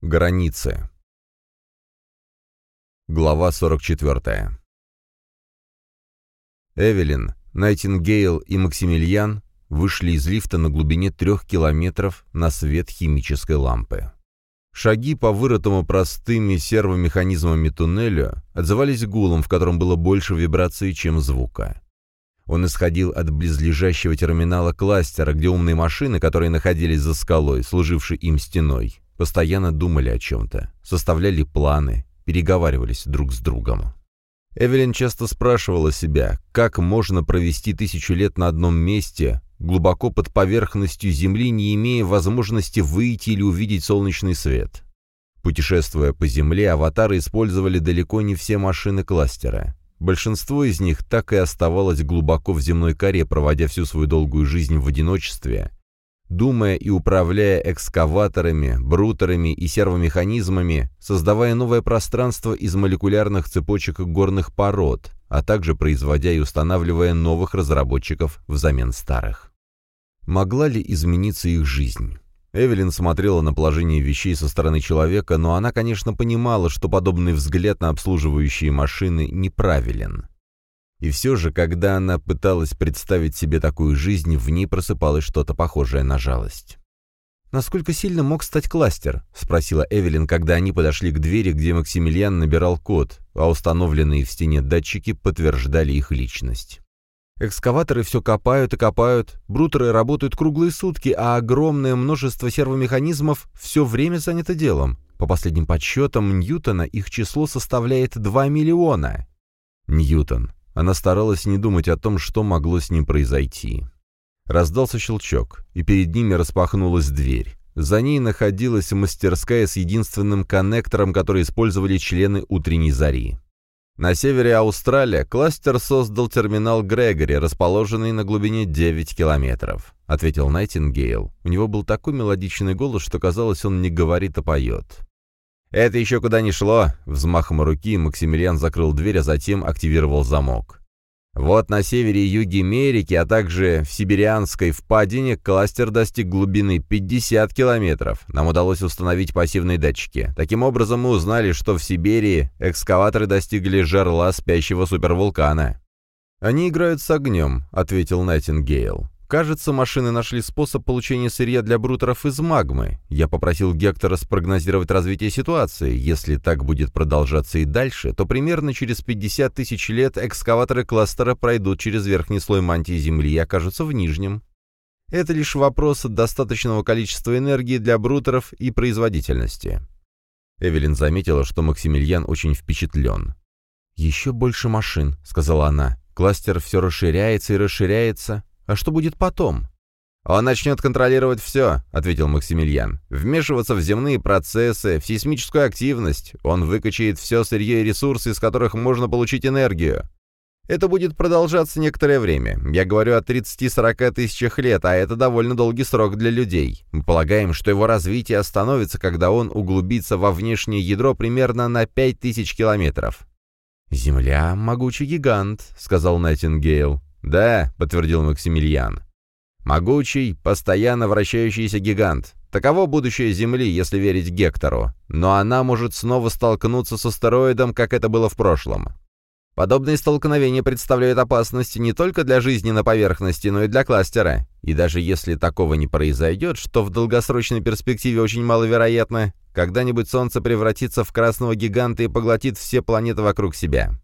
Границы. Глава 44. Эвелин, Найтингейл и Максимилиан вышли из лифта на глубине трех километров на свет химической лампы. Шаги по вырытому простыми сервомеханизмами туннелю отзывались гулом, в котором было больше вибрации, чем звука. Он исходил от близлежащего терминала кластера, где умные машины, которые находились за скалой, служившей им стеной, постоянно думали о чем-то, составляли планы, переговаривались друг с другом. Эвелин часто спрашивала себя, как можно провести тысячу лет на одном месте, глубоко под поверхностью Земли, не имея возможности выйти или увидеть солнечный свет. Путешествуя по Земле, аватары использовали далеко не все машины кластера. Большинство из них так и оставалось глубоко в земной коре, проводя всю свою долгую жизнь в одиночестве, думая и управляя экскаваторами, брутерами и сервомеханизмами, создавая новое пространство из молекулярных цепочек горных пород, а также производя и устанавливая новых разработчиков взамен старых. Могла ли измениться их жизнь? Эвелин смотрела на положение вещей со стороны человека, но она, конечно, понимала, что подобный взгляд на обслуживающие машины неправилен. И все же, когда она пыталась представить себе такую жизнь, в ней просыпалось что-то похожее на жалость. «Насколько сильно мог стать кластер?» — спросила Эвелин, когда они подошли к двери, где Максимилиан набирал код, а установленные в стене датчики подтверждали их личность. Экскаваторы все копают и копают, брутеры работают круглые сутки, а огромное множество сервомеханизмов все время занято делом. По последним подсчетам Ньютона их число составляет 2 миллиона. Ньютон. Она старалась не думать о том, что могло с ним произойти. Раздался щелчок, и перед ними распахнулась дверь. За ней находилась мастерская с единственным коннектором, который использовали члены утренней зари. На севере Австралии кластер создал терминал Грегори, расположенный на глубине 9 километров, ответил Найтингейл. У него был такой мелодичный голос, что казалось, он не говорит, а поет. «Это еще куда не шло!» Взмахом руки Максимилиан закрыл дверь, а затем активировал замок. Вот на севере и юге Америки, а также в Сибирианской впадине кластер достиг глубины 50 километров. Нам удалось установить пассивные датчики. Таким образом, мы узнали, что в Сибири экскаваторы достигли жерла спящего супервулкана. «Они играют с огнем», — ответил Найтингейл. Кажется, машины нашли способ получения сырья для брутеров из магмы. Я попросил Гектора спрогнозировать развитие ситуации. Если так будет продолжаться и дальше, то примерно через 50 тысяч лет экскаваторы кластера пройдут через верхний слой мантии Земли и окажутся в нижнем. Это лишь вопрос достаточного количества энергии для брутеров и производительности. Эвелин заметила, что Максимилиан очень впечатлен. «Еще больше машин», — сказала она. «Кластер все расширяется и расширяется. А что будет потом? «Он начнет контролировать все», — ответил Максимилиан. «Вмешиваться в земные процессы, в сейсмическую активность. Он выкачает все сырье и ресурсы, из которых можно получить энергию. Это будет продолжаться некоторое время. Я говорю о 30-40 тысячах лет, а это довольно долгий срок для людей. Мы полагаем, что его развитие остановится, когда он углубится во внешнее ядро примерно на 5000 километров». «Земля — могучий гигант», — сказал Найтингейл. «Да», — подтвердил Максимилиан. «Могучий, постоянно вращающийся гигант. Таково будущее Земли, если верить Гектору. Но она может снова столкнуться с астероидом, как это было в прошлом. Подобные столкновения представляют опасность не только для жизни на поверхности, но и для кластера. И даже если такого не произойдет, что в долгосрочной перспективе очень маловероятно, когда-нибудь Солнце превратится в красного гиганта и поглотит все планеты вокруг себя.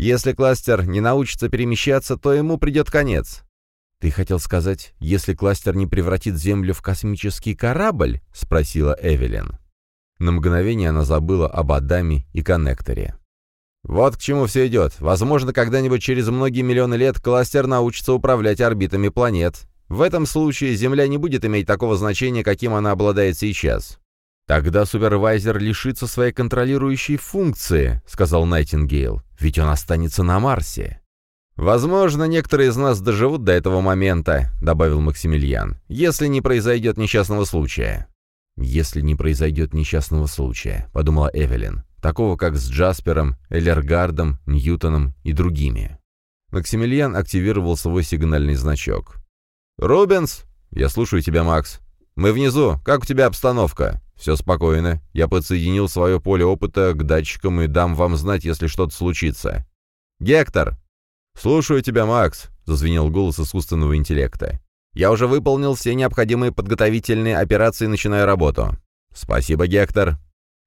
Если кластер не научится перемещаться, то ему придет конец. «Ты хотел сказать, если кластер не превратит Землю в космический корабль?» — спросила Эвелин. На мгновение она забыла об Адаме и коннекторе. «Вот к чему все идет. Возможно, когда-нибудь через многие миллионы лет кластер научится управлять орбитами планет. В этом случае Земля не будет иметь такого значения, каким она обладает сейчас. «Тогда супервайзер лишится своей контролирующей функции», — сказал Найтингейл, — «ведь он останется на Марсе». «Возможно, некоторые из нас доживут до этого момента», — добавил Максимилиан, — «если не произойдет несчастного случая». «Если не произойдет несчастного случая», — подумала Эвелин, такого как с Джаспером, Эллергардом, Ньютоном и другими. Максимилиан активировал свой сигнальный значок. «Рубенс!» «Я слушаю тебя, Макс. Мы внизу. Как у тебя обстановка?» «Все спокойно. Я подсоединил свое поле опыта к датчикам и дам вам знать, если что-то случится». «Гектор!» «Слушаю тебя, Макс», — зазвенел голос искусственного интеллекта. «Я уже выполнил все необходимые подготовительные операции и начинаю работу». «Спасибо, Гектор».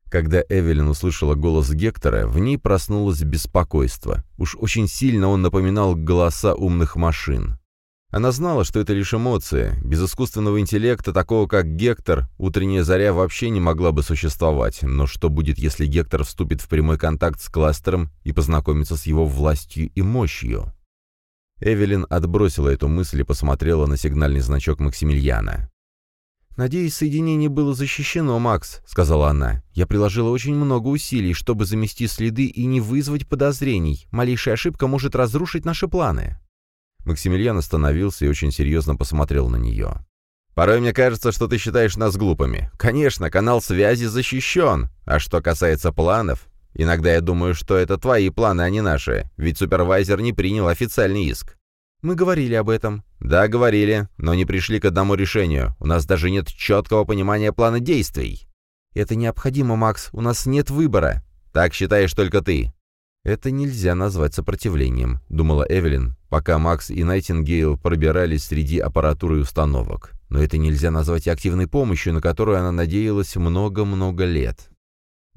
Когда Эвелин услышала голос Гектора, в ней проснулось беспокойство. Уж очень сильно он напоминал голоса умных машин. Она знала, что это лишь эмоции. Без искусственного интеллекта, такого как Гектор, утренняя заря вообще не могла бы существовать. Но что будет, если Гектор вступит в прямой контакт с кластером и познакомится с его властью и мощью? Эвелин отбросила эту мысль и посмотрела на сигнальный значок Максимилиана. «Надеюсь, соединение было защищено, Макс», — сказала она. «Я приложила очень много усилий, чтобы замести следы и не вызвать подозрений. Малейшая ошибка может разрушить наши планы». Максимилиан остановился и очень серьезно посмотрел на нее. «Порой мне кажется, что ты считаешь нас глупыми. Конечно, канал связи защищен. А что касается планов, иногда я думаю, что это твои планы, а не наши, ведь супервайзер не принял официальный иск». «Мы говорили об этом». «Да, говорили, но не пришли к одному решению. У нас даже нет четкого понимания плана действий». «Это необходимо, Макс. У нас нет выбора». «Так считаешь только ты». «Это нельзя назвать сопротивлением», — думала Эвелин, пока Макс и Найтингейл пробирались среди аппаратуры и установок. Но это нельзя назвать активной помощью, на которую она надеялась много-много лет.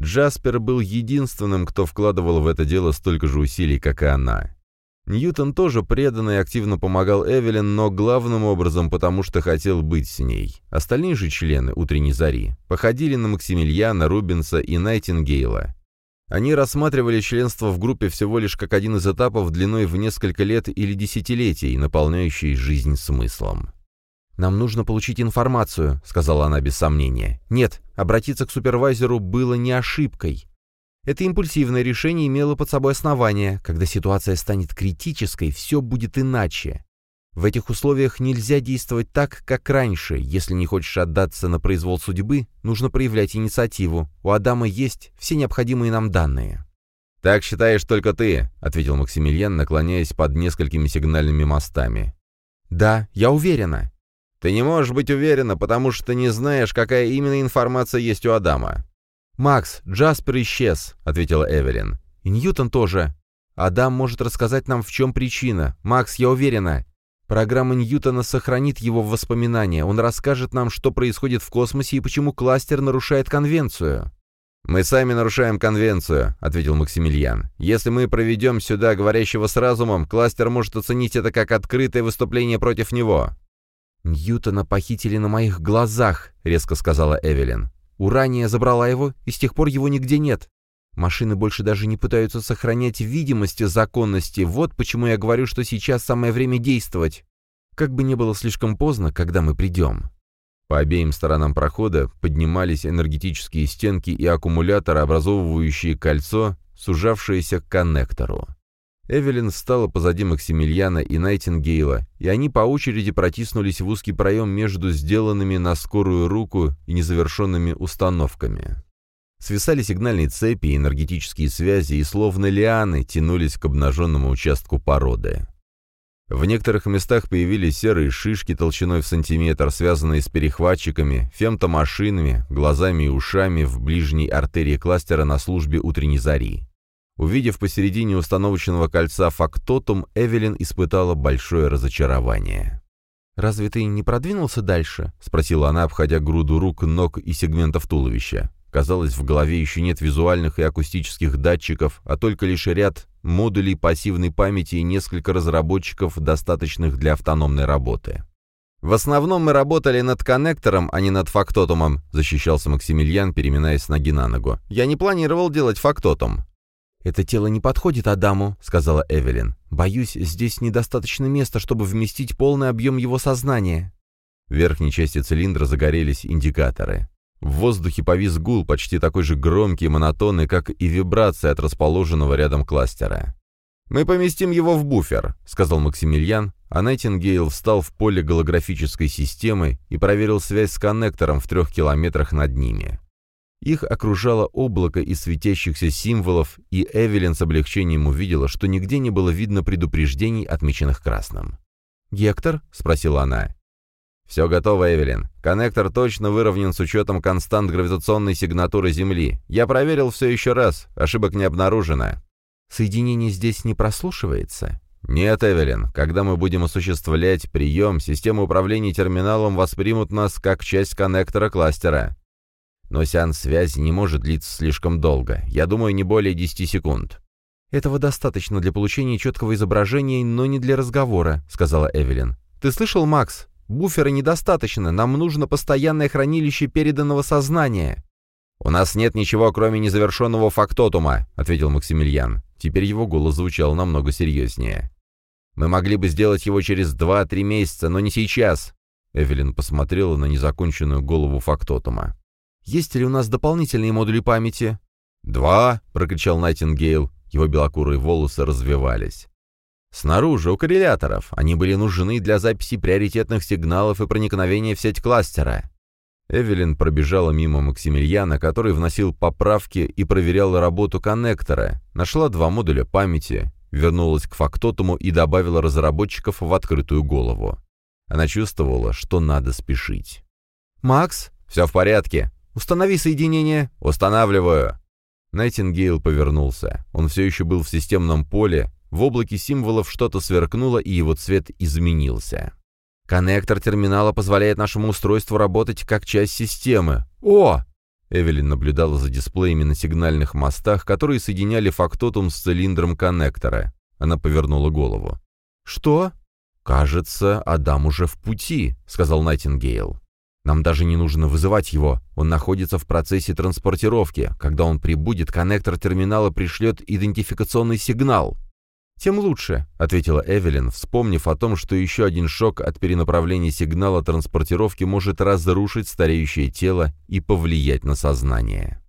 Джаспер был единственным, кто вкладывал в это дело столько же усилий, как и она. Ньютон тоже преданно и активно помогал Эвелин, но главным образом потому, что хотел быть с ней. Остальные же члены «Утренней зари» походили на Максимилиана, Рубинса и Найтингейла. Они рассматривали членство в группе всего лишь как один из этапов длиной в несколько лет или десятилетий, наполняющий жизнь смыслом. «Нам нужно получить информацию», — сказала она без сомнения. «Нет, обратиться к супервайзеру было не ошибкой. Это импульсивное решение имело под собой основание. Когда ситуация станет критической, все будет иначе. В этих условиях нельзя действовать так, как раньше. Если не хочешь отдаться на произвол судьбы, нужно проявлять инициативу. У Адама есть все необходимые нам данные. «Так считаешь только ты», — ответил Максимилиан, наклоняясь под несколькими сигнальными мостами. «Да, я уверена». «Ты не можешь быть уверена, потому что не знаешь, какая именно информация есть у Адама». «Макс, Джаспер исчез», — ответила Эвелин. «И Ньютон тоже. Адам может рассказать нам, в чем причина. Макс, я уверена. Программа Ньютона сохранит его воспоминания. Он расскажет нам, что происходит в космосе и почему кластер нарушает конвенцию». «Мы сами нарушаем конвенцию», — ответил Максимилиан. «Если мы проведем сюда говорящего с разумом, кластер может оценить это как открытое выступление против него». «Ньютона похитили на моих глазах», — резко сказала Эвелин. Урания забрала его, и с тех пор его нигде нет. Машины больше даже не пытаются сохранять видимость законности. Вот почему я говорю, что сейчас самое время действовать. Как бы не было слишком поздно, когда мы придем. По обеим сторонам прохода поднимались энергетические стенки и аккумуляторы, образовывающие кольцо, сужавшееся к коннектору. Эвелин встала позади Максимилиана и Найтингейла, и они по очереди протиснулись в узкий проем между сделанными на скорую руку и незавершенными установками. Свисали сигнальные цепи энергетические связи, и словно лианы тянулись к обнаженному участку породы. В некоторых местах появились серые шишки толщиной в сантиметр, связанные с перехватчиками, фемтомашинами, глазами и ушами в ближней артерии кластера на службе утренней зари. Увидев посередине установочного кольца фактотум, Эвелин испытала большое разочарование. «Разве ты не продвинулся дальше?» — спросила она, обходя груду рук, ног и сегментов туловища. Казалось, в голове еще нет визуальных и акустических датчиков, а только лишь ряд модулей пассивной памяти и несколько разработчиков, достаточных для автономной работы. «В основном мы работали над коннектором, а не над фактотумом», — защищался Максимилиан, переминаясь с ноги на ногу. «Я не планировал делать фактотум». «Это тело не подходит Адаму», — сказала Эвелин. «Боюсь, здесь недостаточно места, чтобы вместить полный объем его сознания». В верхней части цилиндра загорелись индикаторы. В воздухе повис гул, почти такой же громкий и монотонный, как и вибрация от расположенного рядом кластера. «Мы поместим его в буфер», — сказал Максимилиан, а Найтингейл встал в поле голографической системы и проверил связь с коннектором в трех километрах над ними. Их окружало облако из светящихся символов, и Эвелин с облегчением увидела, что нигде не было видно предупреждений, отмеченных красным. «Гектор?» — спросила она. «Все готово, Эвелин. Коннектор точно выровнен с учетом констант гравитационной сигнатуры Земли. Я проверил все еще раз. Ошибок не обнаружено». «Соединение здесь не прослушивается?» «Нет, Эвелин. Когда мы будем осуществлять прием, системы управления терминалом воспримут нас как часть коннектора кластера. Но сеанс связи не может длиться слишком долго. Я думаю, не более 10 секунд». «Этого достаточно для получения четкого изображения, но не для разговора», — сказала Эвелин. «Ты слышал, Макс? Буфера недостаточно, нам нужно постоянное хранилище переданного сознания». «У нас нет ничего, кроме незавершенного фактотума», — ответил Максимилиан. Теперь его голос звучал намного серьезнее. «Мы могли бы сделать его через два-три месяца, но не сейчас». Эвелин посмотрела на незаконченную голову фактотума. «Есть ли у нас дополнительные модули памяти?» «Два!» — прокричал Найтингейл. Его белокурые волосы развивались. Снаружи, у корреляторов, они были нужны для записи приоритетных сигналов и проникновения в сеть кластера. Эвелин пробежала мимо Максимилиана, который вносил поправки и проверял работу коннектора, нашла два модуля памяти, вернулась к фактотуму и добавила разработчиков в открытую голову. Она чувствовала, что надо спешить. «Макс?» «Все в порядке». «Установи соединение». «Устанавливаю». Найтингейл повернулся. Он все еще был в системном поле, в облаке символов что-то сверкнуло, и его цвет изменился. «Коннектор терминала позволяет нашему устройству работать как часть системы. О!» Эвелин наблюдала за дисплеями на сигнальных мостах, которые соединяли фактотум с цилиндром коннектора. Она повернула голову. «Что?» «Кажется, Адам уже в пути», — сказал Найтингейл. «Нам даже не нужно вызывать его. Он находится в процессе транспортировки. Когда он прибудет, коннектор терминала пришлет идентификационный сигнал. «Тем лучше», — ответила Эвелин, вспомнив о том, что еще один шок от перенаправления сигнала транспортировки может разрушить стареющее тело и повлиять на сознание.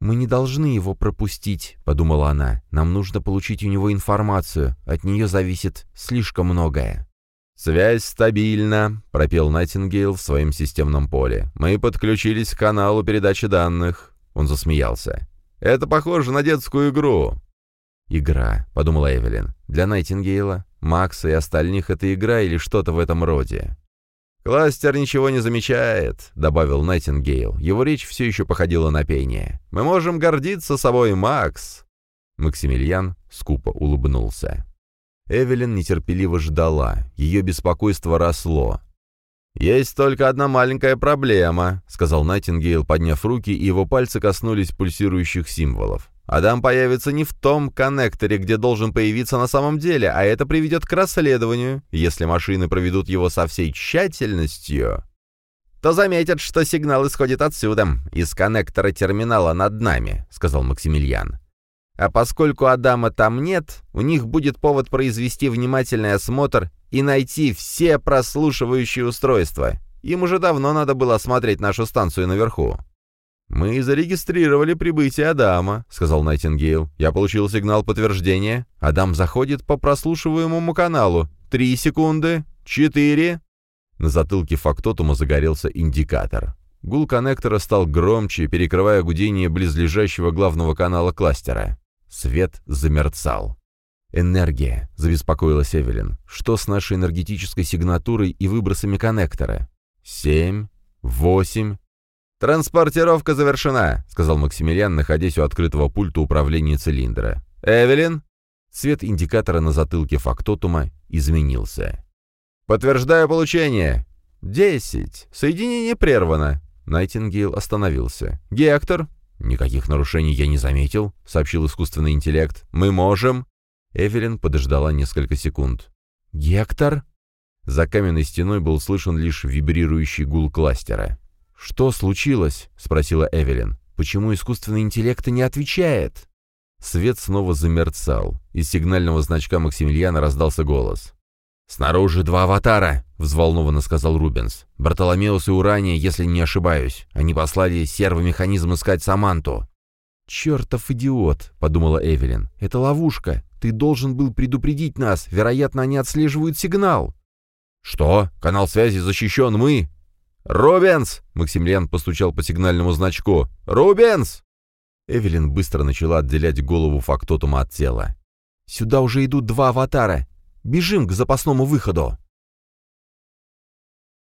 «Мы не должны его пропустить», — подумала она. «Нам нужно получить у него информацию. От нее зависит слишком многое». «Связь стабильна», — пропел Найтингейл в своем системном поле. «Мы подключились к каналу передачи данных». Он засмеялся. «Это похоже на детскую игру. «Игра», — подумала Эвелин. «Для Найтингейла, Макса и остальных это игра или что-то в этом роде». «Кластер ничего не замечает», — добавил Найтингейл. Его речь все еще походила на пение. «Мы можем гордиться собой, Макс!» Максимилиан скупо улыбнулся. Эвелин нетерпеливо ждала. Ее беспокойство росло. «Есть только одна маленькая проблема», — сказал Найтингейл, подняв руки, и его пальцы коснулись пульсирующих символов. Адам появится не в том коннекторе, где должен появиться на самом деле, а это приведет к расследованию. Если машины проведут его со всей тщательностью, то заметят, что сигнал исходит отсюда, из коннектора терминала над нами», — сказал Максимилиан. «А поскольку Адама там нет, у них будет повод произвести внимательный осмотр и найти все прослушивающие устройства. Им уже давно надо было осмотреть нашу станцию наверху». «Мы зарегистрировали прибытие Адама», — сказал Найтингейл. «Я получил сигнал подтверждения. Адам заходит по прослушиваемому каналу. Три секунды. Четыре». На затылке фактотума загорелся индикатор. Гул коннектора стал громче, перекрывая гудение близлежащего главного канала кластера. Свет замерцал. «Энергия», — забеспокоилась Эвелин. «Что с нашей энергетической сигнатурой и выбросами коннектора?» «Семь, восемь, «Транспортировка завершена», — сказал Максимилиан, находясь у открытого пульта управления цилиндра. «Эвелин?» Цвет индикатора на затылке фактотума изменился. «Подтверждаю получение!» «Десять. Соединение прервано». Найтингейл остановился. «Гектор?» «Никаких нарушений я не заметил», — сообщил искусственный интеллект. «Мы можем...» Эвелин подождала несколько секунд. «Гектор?» За каменной стеной был слышен лишь вибрирующий гул кластера. «Что случилось?» — спросила Эвелин. «Почему искусственный интеллект не отвечает?» Свет снова замерцал. Из сигнального значка Максимилиана раздался голос. «Снаружи два аватара!» — взволнованно сказал Рубенс. «Бартоломеус и Урания, если не ошибаюсь. Они послали сервомеханизм искать Саманту». «Чертов идиот!» — подумала Эвелин. «Это ловушка. Ты должен был предупредить нас. Вероятно, они отслеживают сигнал». «Что? Канал связи защищен. Мы...» «Рубенс!» — Максимилиан постучал по сигнальному значку. «Рубенс!» Эвелин быстро начала отделять голову фактотума от тела. «Сюда уже идут два аватара. Бежим к запасному выходу!»